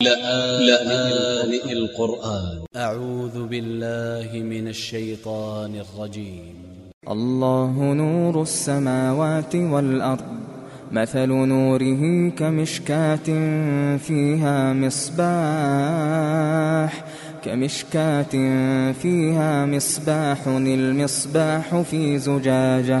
لآن القرآن. أ ع و ذ ب ا ل ل ه من ا ل ش ي ط ا ن ا ل ج ي م الله نور السماوات والأرض مثل نوره كمشكاة فيها مصباح كمشكاة فيها مصباح المصباح في زجاجة.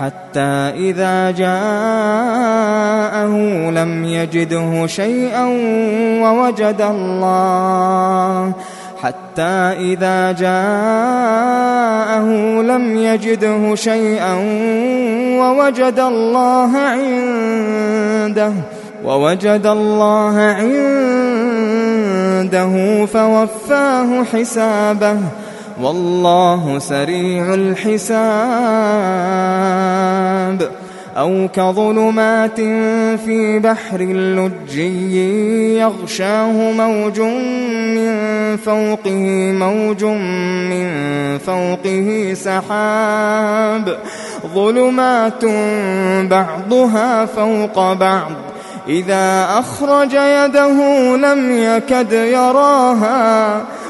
حتى إذا جاءه لم يجده شيئا ووجد الله. حتى إذا جاءه لم يجده شيئا ووجد الله عنده ووجد الله عنده فوفاه حسابه. والله سريع الحساب. أو كظلمات في بحر اللجي يغشاه موج من فوقه موج من فوقه سحاب. ظلمات بعضها فوق بعض. إذا أخرج يده لم يكد يراها.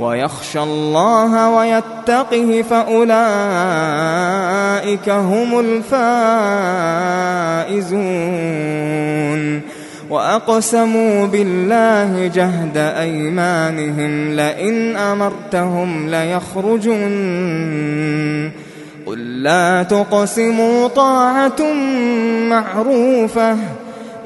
ويخشى الله ويتقه فأولئك هم الفائزون. وأقسموا بالله جهد أيمانهم لئن أمرتهم ليخرجن. قل لا تقسموا طاعة معروفة.